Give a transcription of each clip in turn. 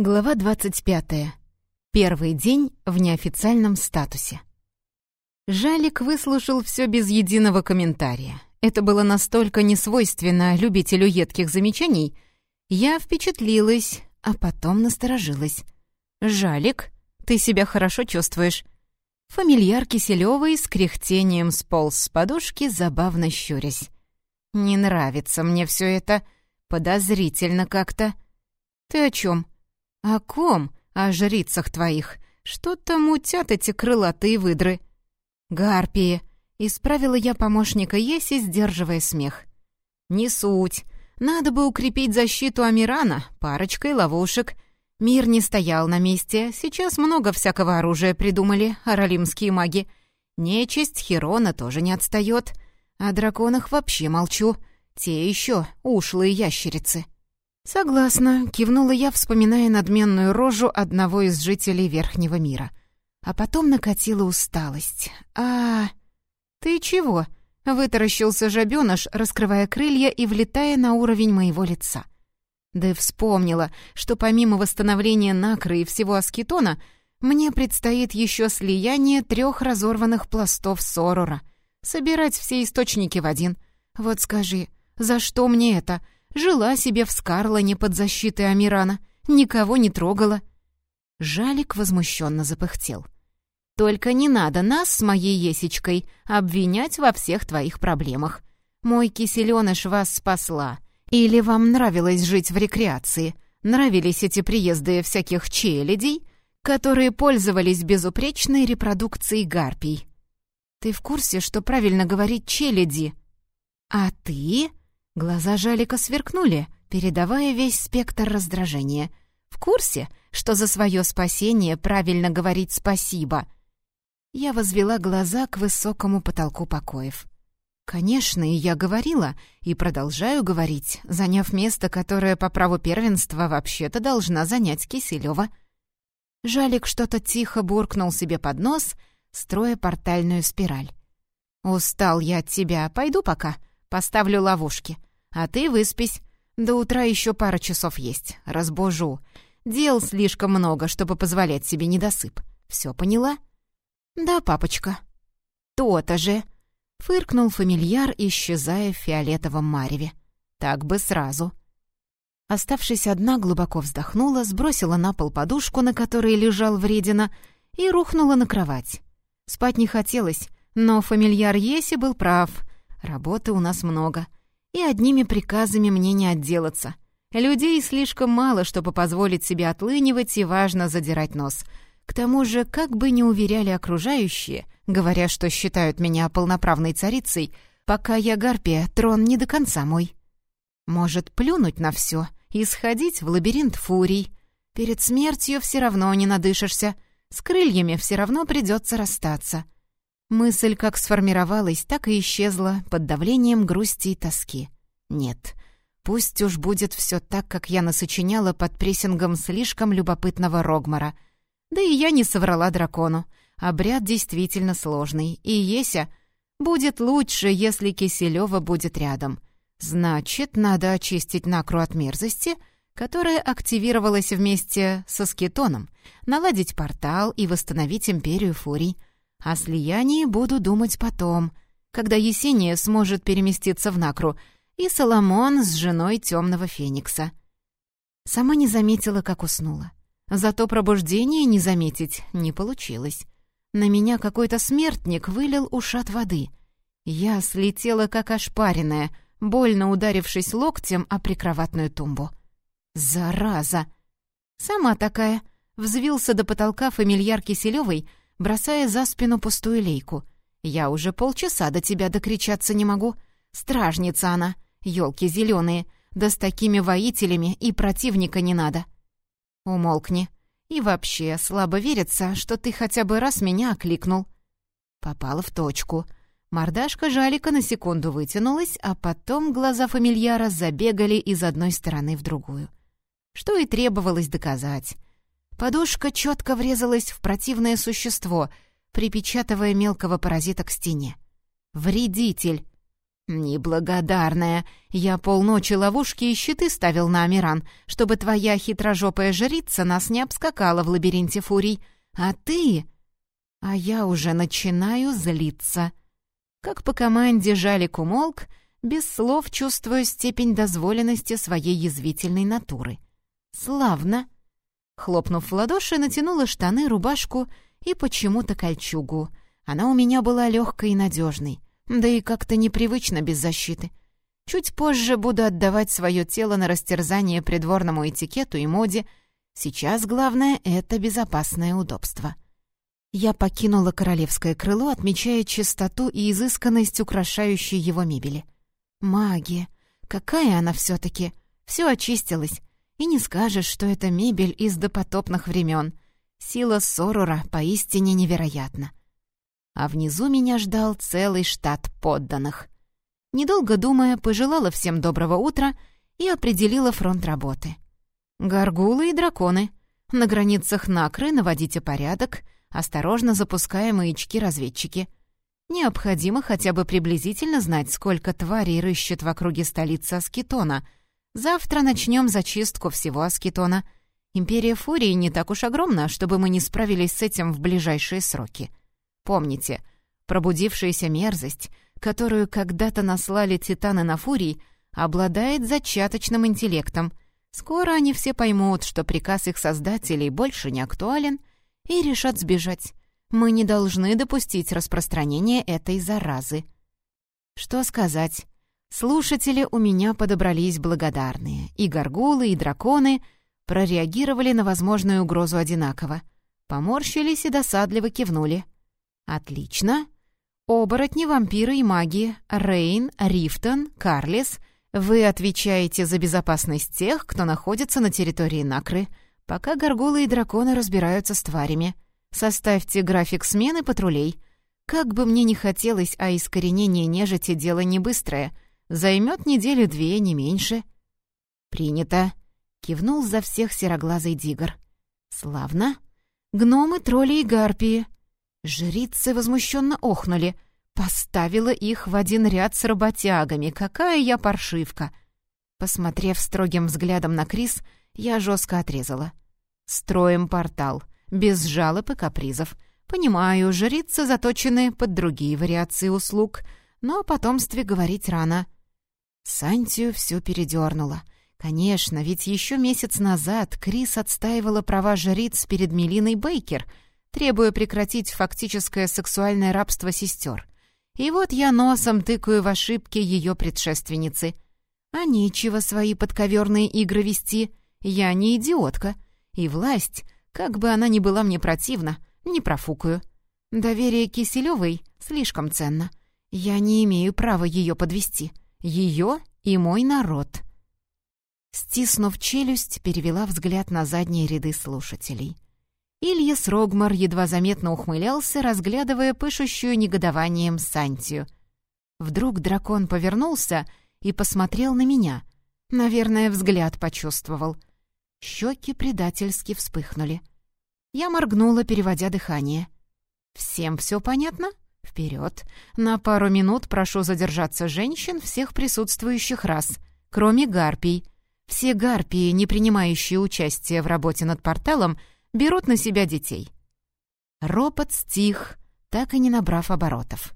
Глава 25. Первый день в неофициальном статусе. Жалик выслушал все без единого комментария. Это было настолько несвойственно любителю едких замечаний. Я впечатлилась, а потом насторожилась. «Жалик, ты себя хорошо чувствуешь?» Фамильяр Киселёвой с кряхтением сполз с подушки, забавно щурясь. «Не нравится мне все это. Подозрительно как-то». «Ты о чем? «О ком? О жрицах твоих. Что-то мутят эти крылатые выдры». «Гарпии», — исправила я помощника Еси, сдерживая смех. «Не суть. Надо бы укрепить защиту Амирана парочкой ловушек. Мир не стоял на месте. Сейчас много всякого оружия придумали, аралимские маги. Нечисть Херона тоже не отстает. О драконах вообще молчу. Те еще ушлые ящерицы». «Согласна», — кивнула я, вспоминая надменную рожу одного из жителей Верхнего мира. А потом накатила усталость. «А... ты чего?» — вытаращился жабёныш, раскрывая крылья и влетая на уровень моего лица. Да и вспомнила, что помимо восстановления накры и всего аскетона, мне предстоит еще слияние трех разорванных пластов Сорора. Собирать все источники в один. Вот скажи, за что мне это?» Жила себе в Скарлоне под защитой Амирана, никого не трогала. Жалик возмущенно запыхтел. «Только не надо нас с моей Есечкой обвинять во всех твоих проблемах. Мой киселёныш вас спасла. Или вам нравилось жить в рекреации? Нравились эти приезды всяких челядей, которые пользовались безупречной репродукцией гарпий? Ты в курсе, что правильно говорить челяди? А ты?» Глаза Жалика сверкнули, передавая весь спектр раздражения. «В курсе, что за свое спасение правильно говорить спасибо?» Я возвела глаза к высокому потолку покоев. Конечно, и я говорила, и продолжаю говорить, заняв место, которое по праву первенства вообще-то должна занять Киселева. Жалик что-то тихо буркнул себе под нос, строя портальную спираль. «Устал я от тебя, пойду пока, поставлю ловушки. А ты выспись. До утра еще пара часов есть. Разбужу. Дел слишком много, чтобы позволять себе недосып. Все поняла? Да, папочка. То-то же. Фыркнул фамильяр, исчезая в фиолетовом мареве. Так бы сразу. Оставшись одна, глубоко вздохнула, сбросила на пол подушку, на которой лежал вредина, и рухнула на кровать. Спать не хотелось, но фамильяр Еси был прав. Работы у нас много — и одними приказами мне не отделаться. Людей слишком мало, чтобы позволить себе отлынивать и важно задирать нос. К тому же, как бы ни уверяли окружающие, говоря, что считают меня полноправной царицей, пока я гарпия, трон не до конца мой. Может, плюнуть на все и сходить в лабиринт фурий. Перед смертью все равно не надышишься, с крыльями все равно придется расстаться. Мысль как сформировалась, так и исчезла под давлением грусти и тоски. Нет, пусть уж будет все так, как я насочиняла под прессингом слишком любопытного Рогмара. Да и я не соврала дракону. Обряд действительно сложный, и Еся будет лучше, если Киселева будет рядом. Значит, надо очистить накру от мерзости, которая активировалась вместе со скетоном, наладить портал и восстановить империю фурий — о слиянии буду думать потом, когда Есения сможет переместиться в Накру, и Соломон с женой темного феникса. Сама не заметила, как уснула. Зато пробуждение не заметить не получилось. На меня какой-то смертник вылил ушат воды. Я слетела, как ошпаренная, больно ударившись локтем о прикроватную тумбу. «Зараза!» Сама такая. Взвился до потолка фамильяр Киселёвой, бросая за спину пустую лейку. «Я уже полчаса до тебя докричаться не могу. Стражница она, елки зеленые, да с такими воителями и противника не надо». «Умолкни. И вообще, слабо верится, что ты хотя бы раз меня окликнул». Попала в точку. Мордашка жалика на секунду вытянулась, а потом глаза фамильяра забегали из одной стороны в другую. Что и требовалось доказать. Подушка четко врезалась в противное существо, припечатывая мелкого паразита к стене. «Вредитель!» «Неблагодарная! Я полночи ловушки и щиты ставил на Амиран, чтобы твоя хитрожопая жрица нас не обскакала в лабиринте фурий. А ты...» А я уже начинаю злиться. Как по команде Жалик умолк, без слов чувствую степень дозволенности своей язвительной натуры. «Славно!» Хлопнув в ладоши, натянула штаны, рубашку и почему-то кольчугу. Она у меня была легкой и надежной. Да и как-то непривычно без защиты. Чуть позже буду отдавать свое тело на растерзание придворному этикету и моде. Сейчас главное — это безопасное удобство. Я покинула королевское крыло, отмечая чистоту и изысканность украшающей его мебели. Магия! Какая она все-таки! Все очистилось. И не скажешь, что это мебель из допотопных времен. Сила Сорура поистине невероятна а внизу меня ждал целый штат подданных. Недолго думая, пожелала всем доброго утра и определила фронт работы. Горгулы и драконы. На границах Накры наводите порядок, осторожно запуская маячки-разведчики. Необходимо хотя бы приблизительно знать, сколько тварей рыщет в округе столицы Аскетона. Завтра начнем зачистку всего Аскетона. Империя Фурии не так уж огромна, чтобы мы не справились с этим в ближайшие сроки. Помните, пробудившаяся мерзость, которую когда-то наслали титаны на фурий, обладает зачаточным интеллектом. Скоро они все поймут, что приказ их создателей больше не актуален, и решат сбежать. Мы не должны допустить распространения этой заразы. Что сказать? Слушатели у меня подобрались благодарные. И горгулы, и драконы прореагировали на возможную угрозу одинаково. Поморщились и досадливо кивнули. «Отлично. Оборотни, вампиры и маги, Рейн, Рифтон, Карлис, вы отвечаете за безопасность тех, кто находится на территории Накры, пока горгулы и драконы разбираются с тварями. Составьте график смены патрулей. Как бы мне ни хотелось, а искоренение нежити — дело не быстрое. Займет недели-две, не меньше». «Принято», — кивнул за всех сероглазый Дигр. «Славно. Гномы, тролли и гарпии». Жрицы возмущенно охнули. Поставила их в один ряд с работягами. Какая я паршивка! Посмотрев строгим взглядом на Крис, я жестко отрезала. Строим портал. Без жалоб и капризов. Понимаю, жрицы заточены под другие вариации услуг, но о потомстве говорить рано. Сантию все передернула. Конечно, ведь еще месяц назад Крис отстаивала права жриц перед Мелиной Бейкер — требуя прекратить фактическое сексуальное рабство сестер. И вот я носом тыкаю в ошибки ее предшественницы. А нечего свои подковерные игры вести. Я не идиотка. И власть, как бы она ни была мне противна, не профукаю. Доверие Киселевой слишком ценно. Я не имею права ее подвести. Ее и мой народ. Стиснув челюсть, перевела взгляд на задние ряды слушателей. Ильяс Рогмар едва заметно ухмылялся, разглядывая пышущую негодованием Сантию. Вдруг дракон повернулся и посмотрел на меня. Наверное, взгляд почувствовал. Щеки предательски вспыхнули. Я моргнула, переводя дыхание. «Всем все понятно? Вперед! На пару минут прошу задержаться женщин всех присутствующих раз, кроме гарпий. Все гарпии, не принимающие участие в работе над порталом, — берут на себя детей. Ропот стих, так и не набрав оборотов.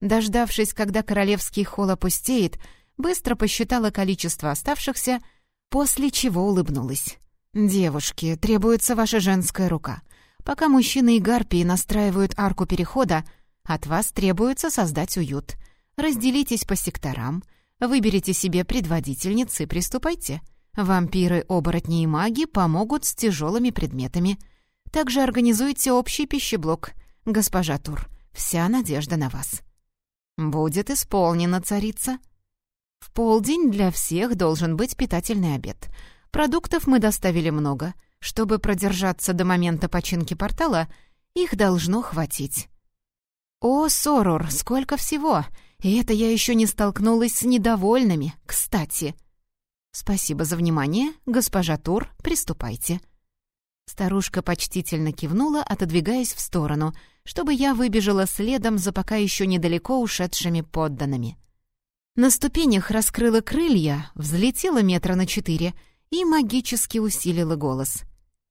Дождавшись, когда королевский холл опустеет, быстро посчитала количество оставшихся, после чего улыбнулась. «Девушки, требуется ваша женская рука. Пока мужчины и гарпии настраивают арку перехода, от вас требуется создать уют. Разделитесь по секторам, выберите себе предводительниц и приступайте. Вампиры, оборотни и маги помогут с тяжелыми предметами. Также организуйте общий пищеблок. Госпожа Тур, вся надежда на вас. Будет исполнена, царица. В полдень для всех должен быть питательный обед. Продуктов мы доставили много. Чтобы продержаться до момента починки портала, их должно хватить. О, Сорур, сколько всего! И это я еще не столкнулась с недовольными, кстати. «Спасибо за внимание. Госпожа Тур, приступайте». Старушка почтительно кивнула, отодвигаясь в сторону, чтобы я выбежала следом за пока еще недалеко ушедшими подданными. На ступенях раскрыла крылья, взлетела метра на четыре и магически усилила голос.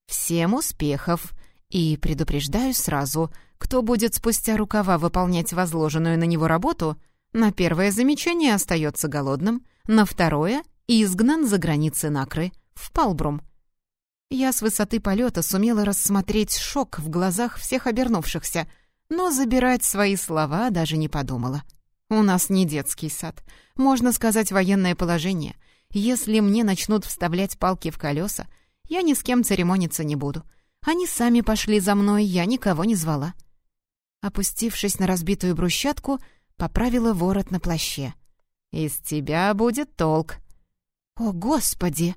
«Всем успехов! И предупреждаю сразу, кто будет спустя рукава выполнять возложенную на него работу, на первое замечание остается голодным, на второе — изгнан за границы Накры, в Палбрум. Я с высоты полета сумела рассмотреть шок в глазах всех обернувшихся, но забирать свои слова даже не подумала. У нас не детский сад, можно сказать, военное положение. Если мне начнут вставлять палки в колеса, я ни с кем церемониться не буду. Они сами пошли за мной, я никого не звала. Опустившись на разбитую брусчатку, поправила ворот на плаще. «Из тебя будет толк». «О, Господи!»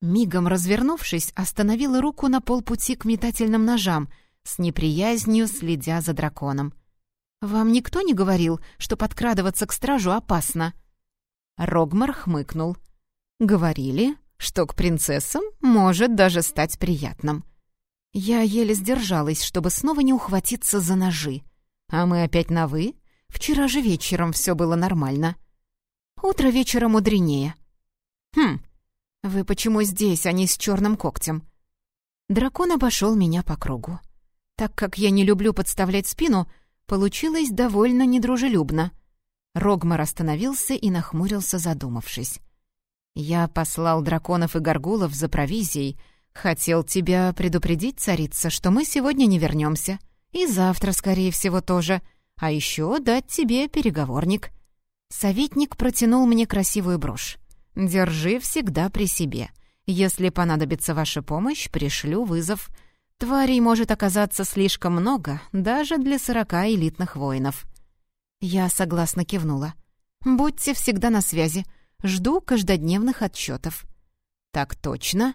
Мигом развернувшись, остановила руку на полпути к метательным ножам, с неприязнью следя за драконом. «Вам никто не говорил, что подкрадываться к стражу опасно?» Рогмар хмыкнул. «Говорили, что к принцессам может даже стать приятным». Я еле сдержалась, чтобы снова не ухватиться за ножи. «А мы опять на «вы»?» Вчера же вечером все было нормально. Утро вечера мудренее. Хм, вы почему здесь, а не с черным когтем? Дракон обошел меня по кругу. Так как я не люблю подставлять спину, получилось довольно недружелюбно. Рогмар остановился и нахмурился, задумавшись. «Я послал драконов и горгулов за провизией. Хотел тебя предупредить, царица, что мы сегодня не вернемся. И завтра, скорее всего, тоже. А еще дать тебе переговорник». Советник протянул мне красивую брошь. «Держи всегда при себе. Если понадобится ваша помощь, пришлю вызов. Тварей может оказаться слишком много, даже для сорока элитных воинов». Я согласно кивнула. «Будьте всегда на связи. Жду каждодневных отчетов». «Так точно?»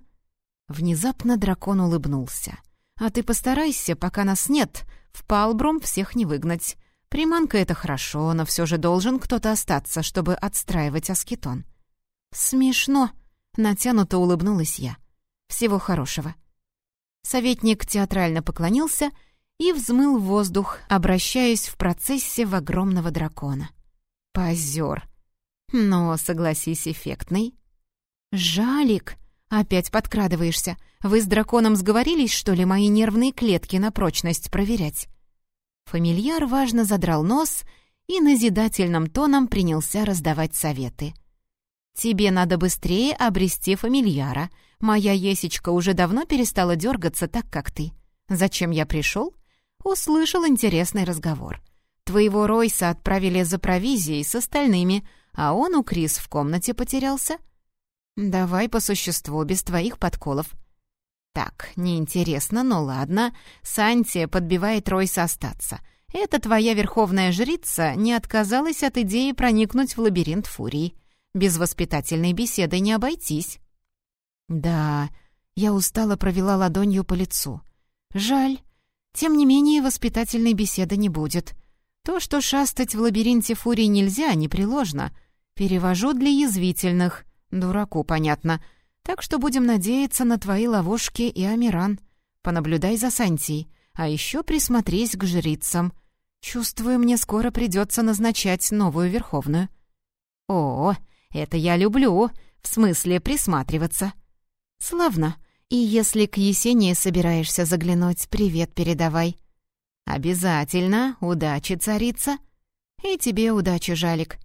Внезапно дракон улыбнулся. «А ты постарайся, пока нас нет, в Палбрум всех не выгнать. Приманка — это хорошо, но все же должен кто-то остаться, чтобы отстраивать аскетон. «Смешно», — натянуто улыбнулась я. «Всего хорошего». Советник театрально поклонился и взмыл воздух, обращаясь в процессе в огромного дракона. Позер. Но, согласись, эффектный. «Жалик!» «Опять подкрадываешься. Вы с драконом сговорились, что ли, мои нервные клетки на прочность проверять?» Фамильяр важно задрал нос и назидательным тоном принялся раздавать советы. «Тебе надо быстрее обрести фамильяра. Моя Есечка уже давно перестала дергаться так, как ты. Зачем я пришел? Услышал интересный разговор. Твоего Ройса отправили за провизией с остальными, а он у Крис в комнате потерялся. Давай по существу, без твоих подколов. Так, неинтересно, но ладно. Сантия подбивает Ройса остаться. Эта твоя верховная жрица не отказалась от идеи проникнуть в лабиринт Фурии. Без воспитательной беседы не обойтись. Да, я устало провела ладонью по лицу. Жаль. Тем не менее, воспитательной беседы не будет. То, что шастать в лабиринте Фурии нельзя, непреложно. Перевожу для язвительных. Дураку, понятно. — так что будем надеяться на твои ловушки и Амиран. Понаблюдай за Сантией, а еще присмотрись к жрицам. Чувствую, мне скоро придется назначать новую Верховную». «О, это я люблю, в смысле присматриваться». «Славно. И если к Есении собираешься заглянуть, привет передавай». «Обязательно. Удачи, царица». «И тебе удачи, Жалик».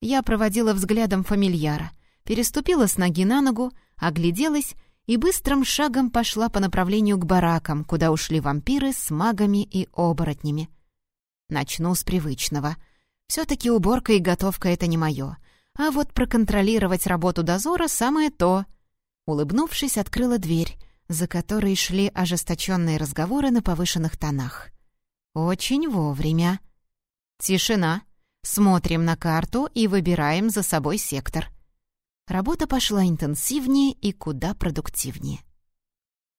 Я проводила взглядом фамильяра, переступила с ноги на ногу, огляделась и быстрым шагом пошла по направлению к баракам, куда ушли вампиры с магами и оборотнями. Начну с привычного. Все-таки уборка и готовка — это не мое. А вот проконтролировать работу дозора — самое то. Улыбнувшись, открыла дверь, за которой шли ожесточенные разговоры на повышенных тонах. Очень вовремя. Тишина. Смотрим на карту и выбираем за собой сектор. Работа пошла интенсивнее и куда продуктивнее.